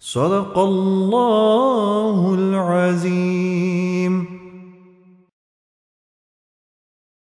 صدق الله العظيم.